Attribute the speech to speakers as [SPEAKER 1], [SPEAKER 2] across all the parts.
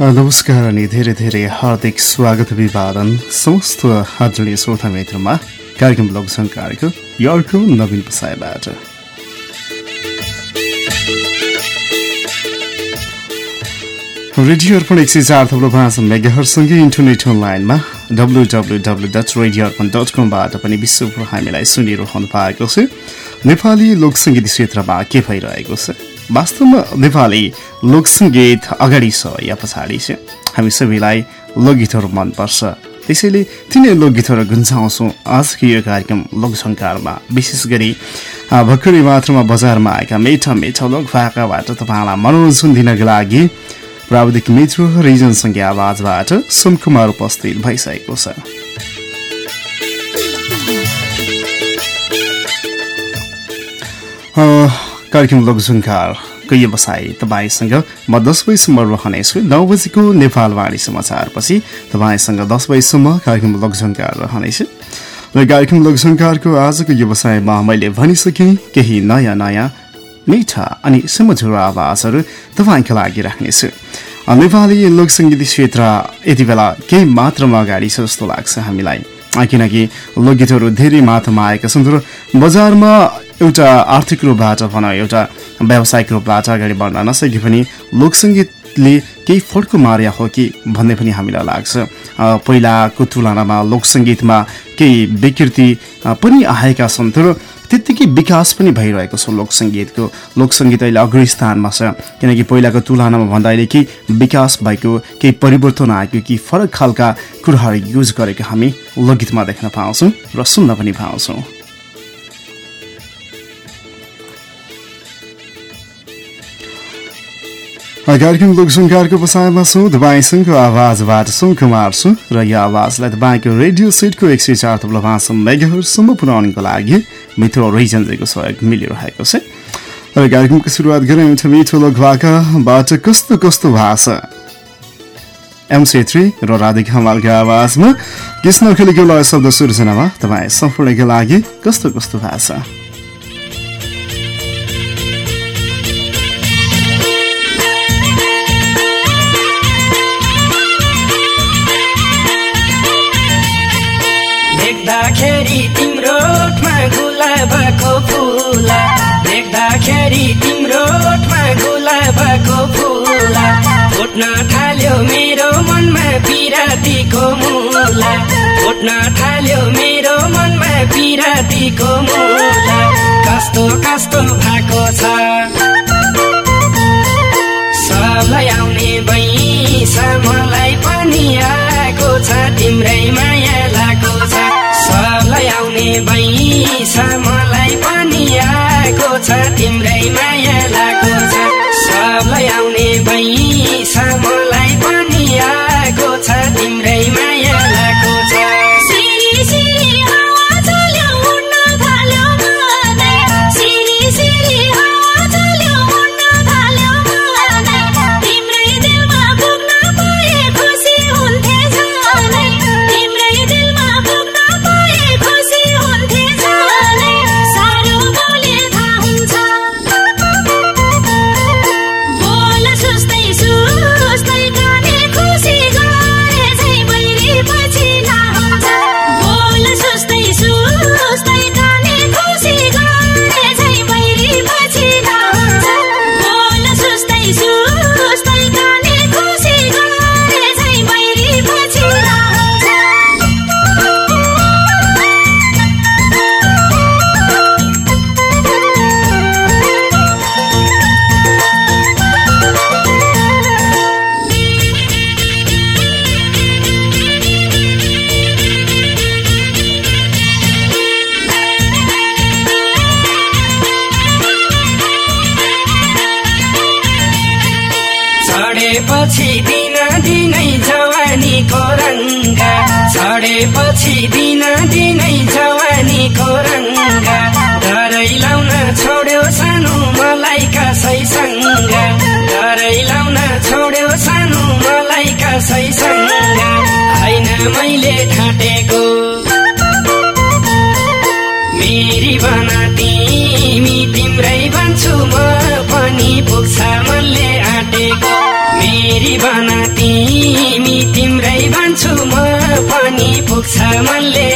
[SPEAKER 1] नमस्कार अनि धेरै धेरै हार्दिक स्वागत अभिवादन समस्त आदरणीय श्रोता मित्रमा कार्यक्रम लोकसङ्कारको यर्को नवीन पसायबाट। रेडियो अर्पण एक सय चार थप्लो पाँच मेगाहरूसँगै इन्टरनेट अनलाइनमा W W W dot radio Arpan dot कमबाट पनि विश्वभर हामीलाई सुनिरहनु भएको छ। नेपाली लोकसङ्गीत क्षेत्रमा के भइरहेको छ? वास्तवमा नेपाली लोकसङ्गीत अगाडि छ या पछाडि छ। हामी सबैलाई लोकगीतहरू मनपर्छ। त्यसैले तिनै लोकगीतहरू गुन्जाउँछौँ। आजको यो कार्यक्रम लोकसङ्कारमा विशेष गरी भर्खरै मात्रामा बजारमा आएका मिठा मिठा लोक भाकाबाट तपाईँलाई मनोरञ्जन दिनको लागि प्राविधिक मित्र रिजनसँगै आवाजबाट सुनकुमार उपस्थित भइसकेको छ। कार्यक्रम लोकझुङ्कारको व्यवसाय तपाईँसँग म दस बजीसम्म रहनेछु। नौ बजीको नेपालवाणी समाचारपछि तपाईँसँग दस बजीसम्म कार्यक्रम लोकझुङ्कार रहनेछु। र कार्यक्रम लोकझुङ्कारको आजको व्यवसायमा मैले भनिसकेँ केही नयाँ नयाँ मिठा अनि सुमधुर आवाजहरू तपाईँको लागि राख्नेछु। नेपाली लोकसङ्गीत क्षेत्र यति बेला केही मात्रामा अगाडि छ जस्तो लाग्छ हामीलाई। किनकि लोकगीतहरू धेरै मात्रामा आएका छन् तर बजारमा एउटा आर्थिक रूपबाट भनौँ एउटा व्यावसायिक रूपबाट अगाडि बढ्न नसके पनि लोकसङ्गीतले केही फड्को मार्या हो कि भन्ने पनि हामीलाई लाग्छ। पहिलाको तुलनामा लोकसङ्गीतमा केही विकृति पनि आएका छन् तर त्यत्तिकै विकास पनि भइरहेको छ लोकसङ्गीतको। लोकसङ्गीत अहिले अग्र स्थानमा छ किनकि पहिलाको तुलनामा भन्दा अहिले केही विकास भएको केही परिवर्तन आएको कि फरक खालका कुराहरू युज गरेको हामी लोकगीतमा देख्न पाउँछौँ र सुन्न पनि पाउँछौँ। कार्यक्रम लोकसङ्कारको बसाइमा छु तपाईँसँगको आवाजबाट सुकुमार छु र यो आवाजलाई तपाईँको रेडियो सेटको एक सय चार थप्लो पाँच मेगाहरूसम्म पुर्याउनको लागि मित्र रिजनजीको सहयोग मिलिरहेको छ र कार्यक्रमको सुरुवात गरे मिठो मिठो लोकभाकाबाट कस्तो कस्तो भाषा एम छेत्री र राधिका हमालको आवाजमा कृष्ण खेलेको लय शब्द सृजनामा तपाईँ सम्पूर्णको लागि कस्तो कस्तो भाषा
[SPEAKER 2] पिरातीको मुला। फुट्न थाल्यो मेरो मनमा पिरातीको मुला। कस्तो कस्तो भएको छ? सबलाई आउने बैसा मलाई पनि आएको छ तिम्रै माया लागेको छ। सबलाई आउने बैसा मलाई पनि आएको छ तिम्रै माया तिमी तिम्रै भन्छु म पनि पुग्छ मनले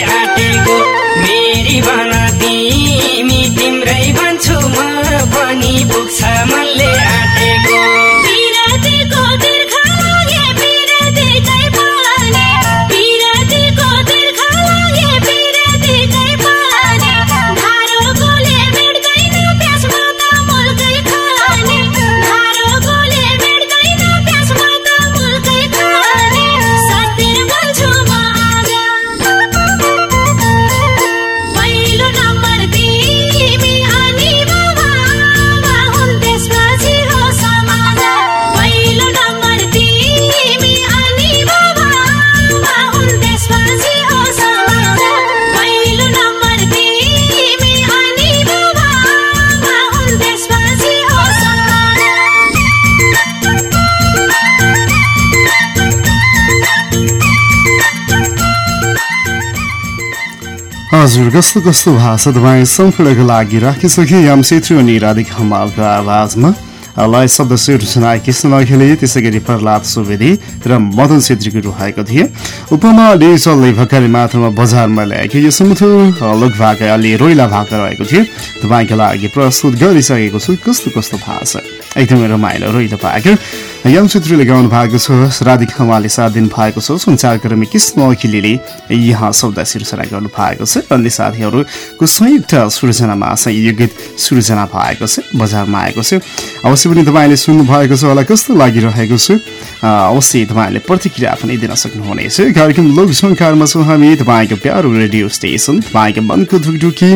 [SPEAKER 1] हजुर कस्तो कस्तो भाषा तपाईँ सम्पूर्णको लागि राखिसके। याम छेत्री अनि राधिका हमालको आवाजमा लय शब्द सिर्जना कृष्ण नखेले त्यसै गरी प्रहलाद सुवेदी र मदन छेत्रीको रुहाएको थिए। उपमा डिजिटलले भर्खरै मात्रामा बजारमा ल्याएको यो सुमुथुर लोक भाका अलि रोइला भाका रहेको थियो। तपाईँको लागि प्रस्तुत गरिसकेको छु कस्तो कस्तो भाषा। एकदमै रमाइलो रोइलो पाएको यम छेत्रीले गाउनु भएको छ राधिका हमालले साथ दिनु भएको छ सञ्चारकर्मी कृष्ण अखिलीले यहाँ शब्द सिर्जना गर्नु भएको छ। अन्य साथीहरूको संयुक्त सृजनामा चाहिँ यो गीत सृजना भएको छ बजारमा आएको छ। अवश्य पनि तपाईँले सुन्नु भएको छ होला कस्तो लागिरहेको छ? अवश्य तपाईँहरूले प्रतिक्रिया पनि दिन सक्नुहुनेछ। कार्यक्रम लोकसङ्कारमा छौँ हामी तपाईँको प्यारो रेडियो स्टेसन तपाईँको मनको ढुकढुकी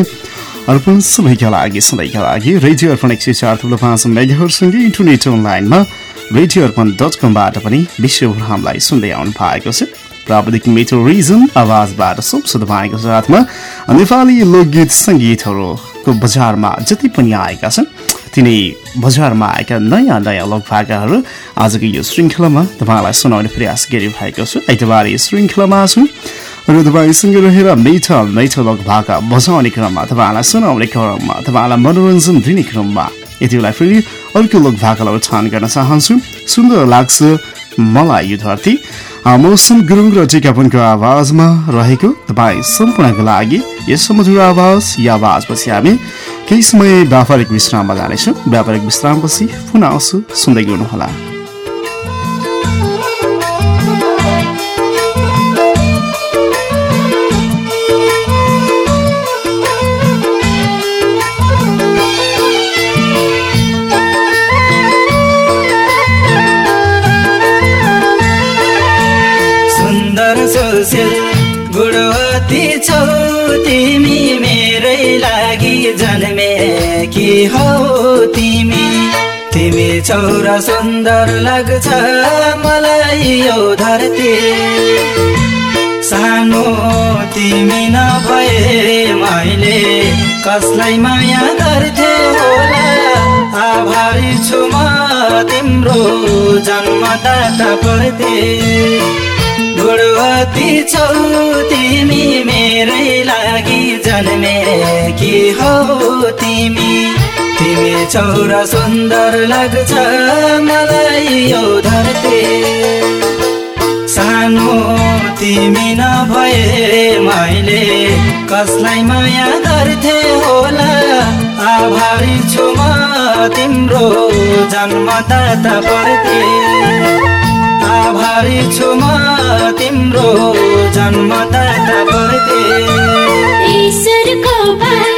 [SPEAKER 1] अर्पण सबैका लागि सधैँका लागि रेडियो अर्पण एक सय चार थुप्रो पाँच मेगाहरूसँगै इन्टरनेट अनलाइनमा रेडियो अर्पण डट कमबाट पनि विश्वभर हामीलाई सुन्दै आउनु भएको छ। प्राविधिक मेट्रो रिजन आवाजबाट सबसे तपाईँको साथमा नेपाली लोकगीत सङ्गीतहरूको बजारमा जति पनि आएका छन् तिनै बजारमा आएका नयाँ नयाँ लोकभाकाहरू आजको यो श्रृङ्खलामा तपाईँलाई सुनाउने प्रयास गरिरहेको छु। आइतबार यो श्रृङ्खलामा छु। र तपाईँसँग रहेर मिठा मिठो लोकभाका बजाउने क्रममा तपाईँलाई सुनाउने क्रममा तपाईँलाई मनोरञ्जन दिने क्रममा यति बेला फेरि अर्को लोकभाकालाई उठान गर्न चाहन्छु। सुन्दर लाग्छ मलाई यो धरती। मौसम गुरुङ र टिकापनको आवाजमा रहेको तपाईँ सम्पूर्णको लागि यस मधुर आवाज या आवाजपछि हामी केही समय व्यापारिक विश्राममा जानेछौँ। व्यापारिक विश्रामपछि पुनः आउँछु। सुन्दै गर्नुहोला
[SPEAKER 2] सुशील गुणवती छौ तिमी मेरै लागि जन्मे कि हौ तिमी? तिमी छौ र सुन्दर लाग्छ मलाई यो धरती। सानो तिमी नभए मैले कसलाई माया गर्थे होला? आभारी छु म तिम्रो जन्मदाता पर्थे। गुणवती छौ तिमी मेरै लागि जन्मे कि हौ तिमी? तिमी छौ र सुन्दर लाग्छ मलाई यो धरती। सानो तिमी नभए मैले कसलाई माया गर्थे होला? आभारी छु म तिम्रो जन्मदाता पर्थे। छु म तिम्रो जन्मदाता पर्थे
[SPEAKER 3] ईश्वरको बास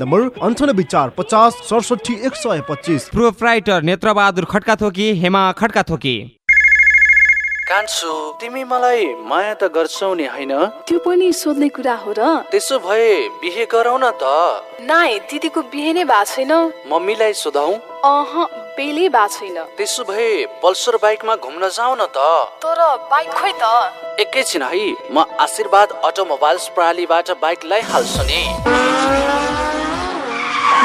[SPEAKER 4] नम्बर अन्ठानब्बे चार पचास सडसठी एक सय पच्चिस।
[SPEAKER 5] प्रोप्राइटर नेत्रबहादुर खड्का थोकी हेमा खड्का थोकी।
[SPEAKER 6] कान्छु तिमी मलाई माया त गर्छौ नि होइन?
[SPEAKER 7] त्यो पनि सोध्ने कुरा हो र।
[SPEAKER 6] त्यसो भए बिहे गरौ न त।
[SPEAKER 7] नाइ दिदीको बिहे नै भएको छैन।
[SPEAKER 6] मम्मीलाई सोधौ।
[SPEAKER 7] अह बेलै भएको छैन।
[SPEAKER 6] त्यसो भए पल्सर बाइकमा घुम्न जाऊ न त।
[SPEAKER 7] तर बाइक खोइ त।
[SPEAKER 6] एकैछिन है म आशीर्वाद अटोमोबाइल्स प्रणालीबाट बाइक ल्याइहाल्छु नि
[SPEAKER 7] वाउ यति छिटै वाउ यति छिटै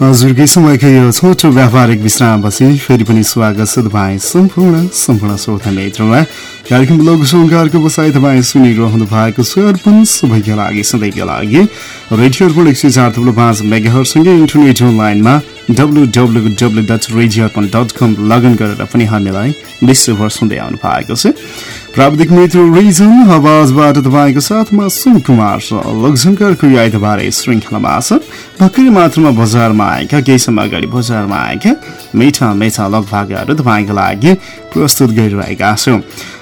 [SPEAKER 1] हजुरकै समयको यो छोटो व्यापारिक विश्रामपछि फेरि पनि स्वागत छ तपाईँ सम्पूर्ण सम्पूर्ण श्रोता मित्रमा कार्यक्रम लोक सङ्कारको बसाइ तपाईँ सुनिरहनु भएको छ। अर्पण सबैका लागि सधैँका लागि रेडियो अर्पण एक सय चार थुप्रो पाँच मेगाहरूसँगै इन्टरनेट अनलाइनमा W W W dot radio Arpan dot com login गरेर पनि हामीलाई विश्वभर सुन्दै आउनु भएको छ। प्राविधिक मित्र रिजन आवाजबाट तपाईँको साथमा सुन कुमार छ। लोकसङ्कारको यो आइतबारे श्रृङ्खलामा छ। भर्खरै मात्रामा बजारमा आएका केही समय अगाडि बजारमा आएका मिठा मिठा लगभागहरू तपाईँको लागि प्रस्तुत गरिरहेका छौँ।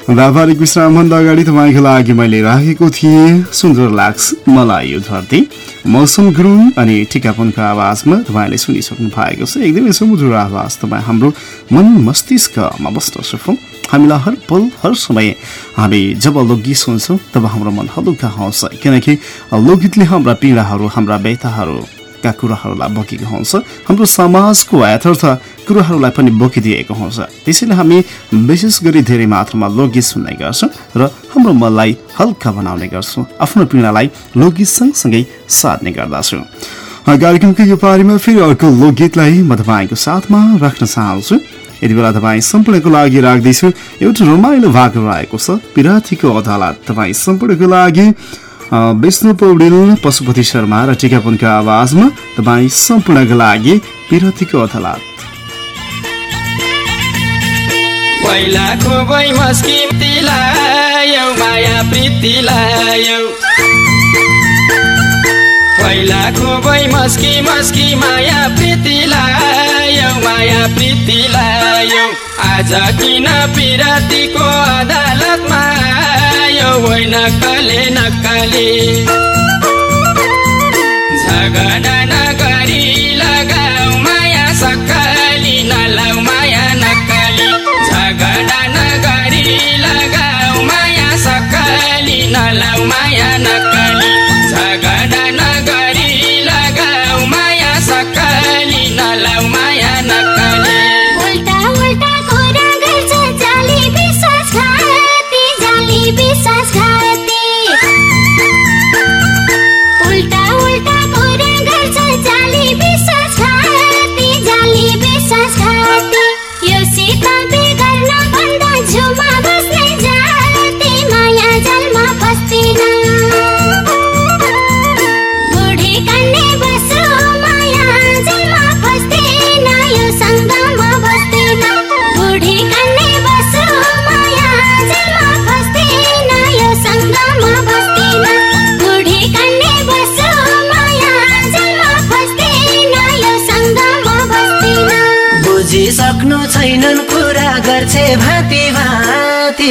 [SPEAKER 1] व्यापारिक विश्रामभन्दा अगाडि तपाईँको लागि मैले राखेको थिएँ। सुन्दर लाग्छ मलाई यो धरती। मौसम गुरुङ अनि टिकापनको आवाजमा तपाईँले सुनिसक्नु भएको छ। एकदमै समुद्र आवाज तपाईँ हाम्रो मन मस्तिष्कमा बस्न सकौँ हामीलाई हर पल हर समय हामी जब लोकगीत सुन्छौँ तब हाम्रो मन हलुका आउँछ किनकि लोकगीतले हाम्रा पीडाहरू हाम्रा व्यथाहरू का कुराहरूलाई बोकेको हुन्छ। हाम्रो समाजको यथार्थ कुराहरूलाई पनि बोकिदिएको हुन्छ। त्यसैले हामी विशेष गरी धेरै मात्रामा लोकगीत सुन्ने गर्छौँ र हाम्रो मनलाई हल्का बनाउने गर्छौँ। आफ्नो पीडालाई लोकगीत सँगसँगै साध्ने गर्दछौँ। कार्यक्रमको यो पारीमा फेरि अर्को लोकगीतलाई म तपाईँको साथमा राख्न चाहन्छु। यति बेला तपाईँ सम्पूर्णको लागि राख्दैछु। एउटा रमाइलो भाग रहेको छ। पिरातीको अदालत तपाईँ सम्पूर्णको लागि विष्णु पौडेल पशुपति शर्मा र टिकापुनको आवाजमा तपाईँ सम्पूर्णको लागि पिरतीको अदालत
[SPEAKER 2] पहिला खुबै मस्की तिलायो माया प्रीति लायो पहिला खुबै मस्की मस्की माया प्रीति लायो माया प्रीति लायो आज किन पिरातीको अदालतमा होइन कले नक्कली झगडा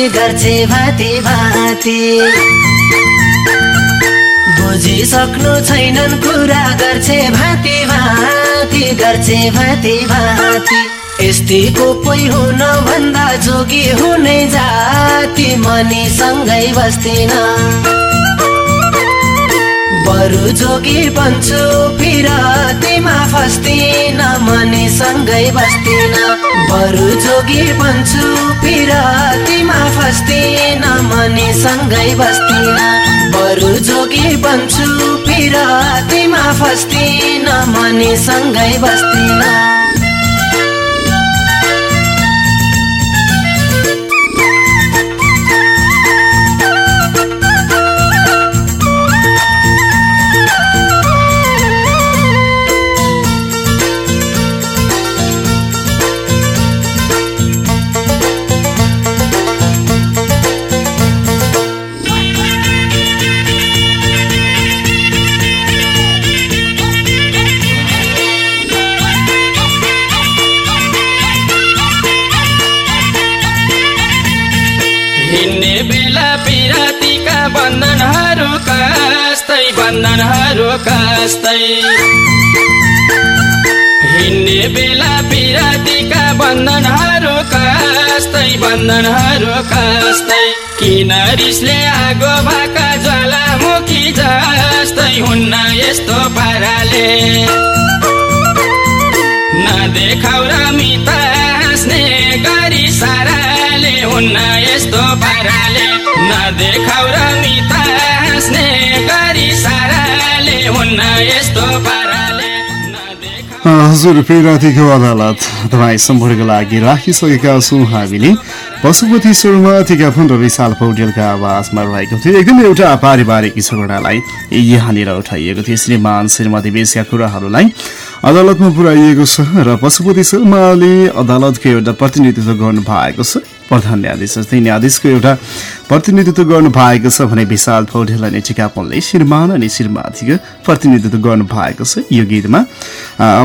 [SPEAKER 3] गर्छे
[SPEAKER 8] भाती भाती। बुझिसक्नु छैनन् कुरा गर्छे भाती भाती गर्छे भाती भाती। यस्तीको कोही हुन भन्दा जोगी हुने जाति मनीसँगै बस्दिन। बरु जोगी बन्छु फिरतीमा फस्दिन मनीसँगै बस्दिन। बरु जोगी बन्छु फिरतीमा फस्दिन मनीसँगै बस्दिन बरु जोगी बन्छु फिरतीमा फस्दिन मनीसँगै बस्दिन
[SPEAKER 2] बन्धनहरू कस्तै हिँड्ने बेला पिरातीका बन्धनहरू कस्तै बन्धनहरू कस्तै किन रिसले आगो भाका ज्वालामुखी जस्तै हुन्न यस्तो पाराले। नदेखाउ र गरी साराले हुन्न यस्तो पाराले। नदेखाउ र मिता
[SPEAKER 1] हजुर पेरातीको अदालत तपाईँ सम्पूर्णको लागि राखिसकेका छौँ हामीले। पशुपति शर्माथिका फुन र विशाल पौडेलका आवाजमा रहेको थियो। एकदम एउटा पारिवारिक झगडालाई यहाँनिर उठाइएको थियो। श्रीमान श्रीमती बेसका कुराहरूलाई अदालतमा पुर्याइएको छ र पशुपति शर्माले अदालतको एउटा प्रतिनिधित्व गर्नु भएको छ। प्रधान न्यायाधीश जस्तै न्यायाधीशको एउटा प्रतिनिधित्व गर्नु भएको छ भने विशाल पौडेल अनि टिकापनले श्रीमान अनि श्रीमाथिको प्रतिनिधित्व गर्नु भएको छ यो गीतमा।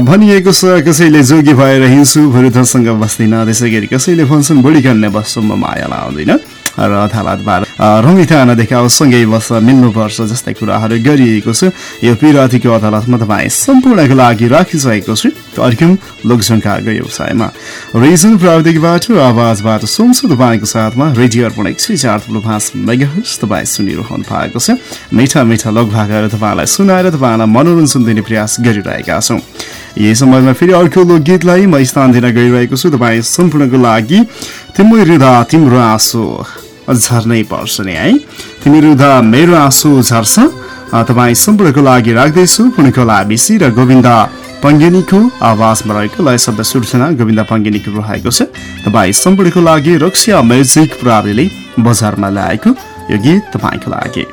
[SPEAKER 1] भनिएको छ कसैले जोगी भएर हिँड्छु भरुधसँग बस्दिनँ। त्यसै गरी कसैले भन्छन् बुढी कन्या बस्छुमा माया लाउँदैन। र अदालतबाट रमिता नदेखाओ सँगै बस मिल्नुपर्छ जस्तै कुराहरू गरिएको छ। यो पिरातीको अदालतमा तपाईँ सम्पूर्णको लागि राखिसकेको छु। कार्यक्रम लोकसङ्कारको व्यवसायमा। रिजन प्राविधिकबाट आवाजबाट सुन्छु तपाईँको साथमा रेडियो अर्पण एक सय चार ठुलो पाँच मेगाहर्स तपाईँ सुनिरहनु भएको छ। मिठा मिठा लोकभाकाहरू तपाईँलाई सुनाएर तपाईँलाई मनोरञ्जन दिने प्रयास गरिरहेका छौँ। यही समयमा फेरि अर्को लोकगीतलाई म स्थान दिन गइरहेको छु तपाईँ सम्पूर्णको लागि तिम्रो हृदय तिम्रो आँसु झर्नै पर्छ नि है तिमी रुँदा मेरो आँसु झर्छ तपाईँ सम्पूर्णको लागि राख्दैछु पुणेकला बिसी र गोविन्द पङ्गेनीको आवाजमा रहेको लय शब्द सूचना गोविन्द पङ्गेनीको रहेको छ तपाईँ सम्पूर्णको लागि रक्सिया म्युजिक प्रणालीले बजारमा ल्याएको यो गीत तपाईँको लागि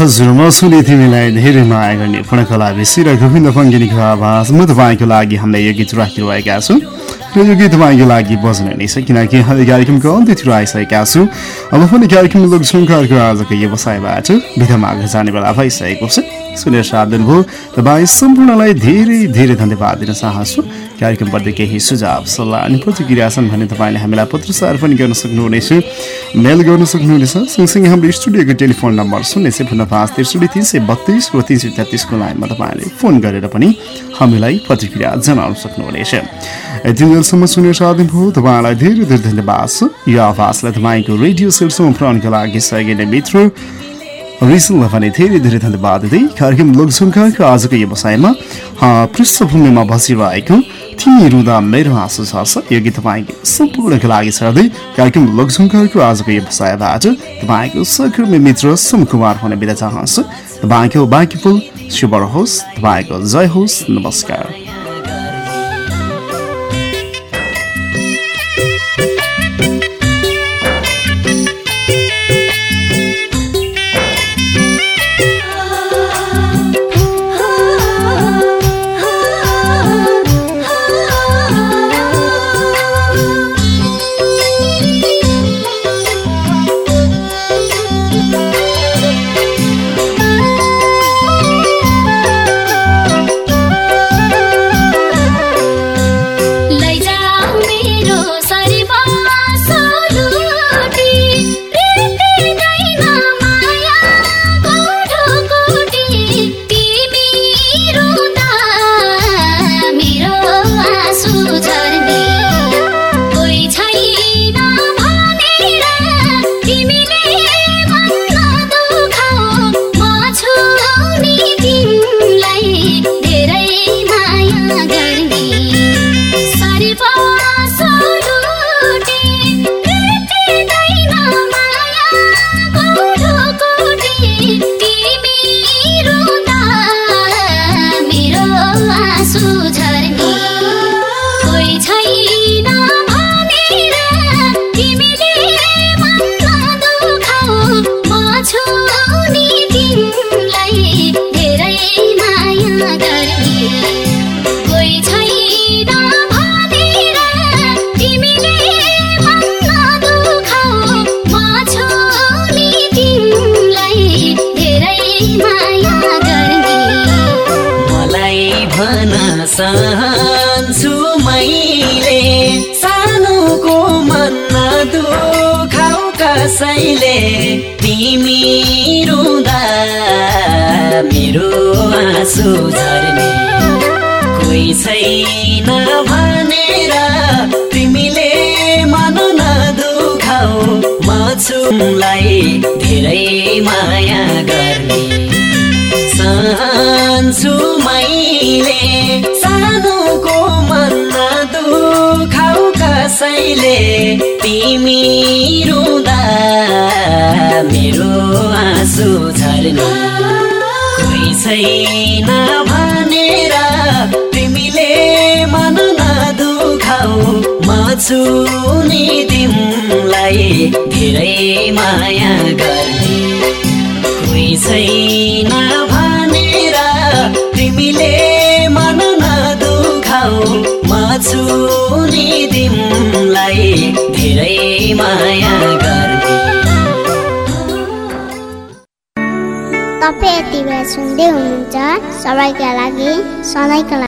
[SPEAKER 1] हजुर म सुने तिमीलाई धेरै माया गर्ने पूर्णकला बेसी र गोविन्द पङ्गिनीको आवाज म तपाईँको लागि हामीले यो गीत राखिरहेका छौँ। र यो गीत तपाईँको लागि बज्ने नै छ किनकि हामी कार्यक्रमको अन्त्यतिर आइसकेका छु। अब पनि कार्यक्रम लोकसङ्कारको आजको व्यवसायबाट बिदा माग जाने बेला भइसकेको छ। सुनेर साथ दिनुभयो। तपाईँ सम्पूर्णलाई धेरै धेरै धन्यवाद दिन चाहन्छु। कार्यक्रमप्रति केही सुझाव सल्लाह अनि प्रतिक्रिया छन् भने तपाईँले हामीलाई पत्रचार पनि गर्न सक्नुहुनेछ। मेल गर्न सक्नुहुनेछ। सँगसँगै हाम्रो स्टुडियोको टेलिफोन नम्बर शून्य शून्य पाँच त्रिसठी तिन सय बत्तिस र तिन सय तेत्तिसको लाइनमा तपाईँले फोन गरेर पनि हामीलाई प्रतिक्रिया जनाउन सक्नुहुनेछ। यति बेलसम्म सुनेर साथ दिनुभयो तपाईँलाई धेरै धेरै धन्यवाद। यो आवाजलाई तपाईँको रेडियो सेटसम्म पुऱ्याउनको लागि सहयोगी मित्र रिसललाई भने धेरै धेरै धन्यवाद दिँदै कार्यक्रम लोकसङ्ख्याको आजको व्यवसायमा पृष्ठभूमिमा बसिरहेको तिमी रुँदा मेरो आँसु छ यो गीत तपाईँको सम्पूर्णको लागि छर्दै कार्यक्रम लोकसङ्ख्याको आजको व्यवसायबाट तपाईँको सहकर्मी मित्र सुम कुमार हुने बिदा चाहन्छु। तपाईँको बाँकी पुल शुभ रहोस्। तपाईँको जय होस्। नमस्कार।
[SPEAKER 9] कसैले तिमी रुँदा मेरो आँसु झर्ने। कोही छैन भनेर तिमीले मन नदुखाऊ म छुलाई धेरै माया गर्ने। सहन्छु मैले सानोको कसैले तिमी रुँदा मेरो आँसु झर्ने कोही छैन भनेर तिमीले मन नदुखाऊ। म छु नि तिमीलाई धेरै माया गर्ने। कोही छैन भनेर तिमीले
[SPEAKER 10] तपाईँ यति बेला सुन्दै हुनुहुन्छ सबैका लागि सधैँका लागि।